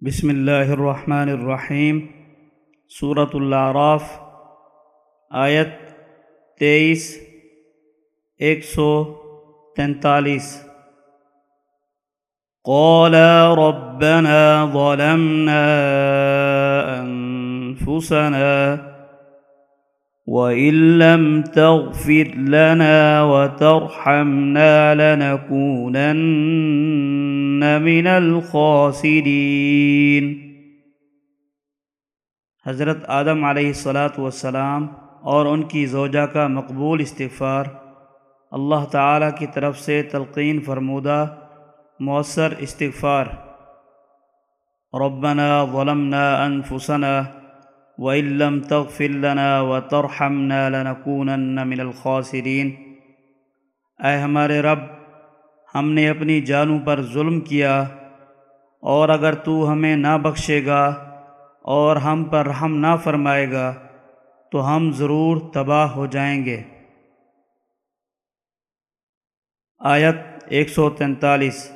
بسم اللہ الرحمن الرحیم صورت العراف آیت تیئیس، ایک سو تینتالیس۔ قال ربنا ظلمنا أنفسنا وإن لم تغفر لنا وترحمنا لنكونن من الخاسرين حضرت آدم علیہ الصلاۃ والسلام اور ان کی زوجہ کا مقبول استغفار اللہ تعالیٰ کی طرف سے تلقین فرمودہ مؤثر استغفار ربنا ظلمنا انفسنا وإن لم تغفر لنا وترحمنا لنكونن من الخاسرين۔ اے ہمارے رب، ہم نے اپنی جانوں پر ظلم کیا، اور اگر تو ہمیں نہ بخشے گا اور ہم پر رحم نہ فرمائے گا، تو ہم ضرور تباہ ہو جائیں گے۔ آیت ایک سو تینتالیس۔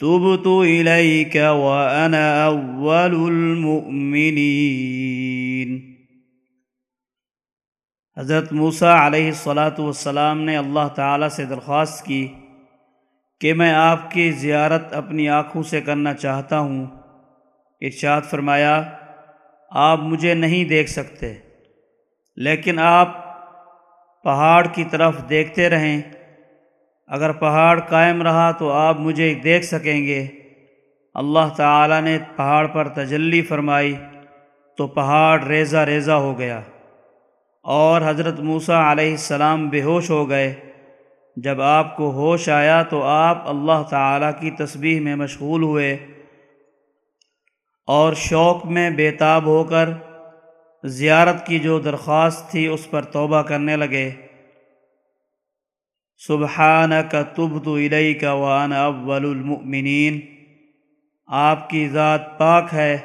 تبت إليك وأنا أول المؤمنين۔ حضرت موسیٰ علیہ الصلاۃ والسلام نے اللہ تعالیٰ سے درخواست کی کہ میں آپ کی زیارت اپنی آنکھوں سے کرنا چاہتا ہوں۔ ارشاد فرمایا، آپ مجھے نہیں دیکھ سکتے، لیکن آپ پہاڑ کی طرف دیکھتے رہیں۔ اگر پہاڑ قائم رہا تو آپ مجھے دیکھ سکیں گے۔ اللہ تعالیٰ نے پہاڑ پر تجلی فرمائی تو پہاڑ ریزہ ریزہ ہو گیا۔ اور حضرت موسیٰ علیہ السلام بے ہوش ہو گئے۔ جب آپ کو ہوش آیا تو آپ اللہ تعالیٰ کی تسبیح میں مشغول ہوئے۔ اور شوق میں بےتاب ہو کر زیارت کی جو درخواست تھی اس پر توبہ کرنے لگے۔ سبحانک تبت الیک وانا اول المؤمنین۔ آپ کی ذات پاک ہے۔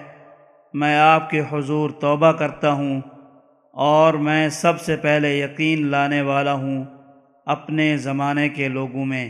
میں آپ کے حضور توبہ کرتا ہوں۔ اور میں سب سے پہلے یقین لانے والا ہوں اپنے زمانے کے لوگوں میں۔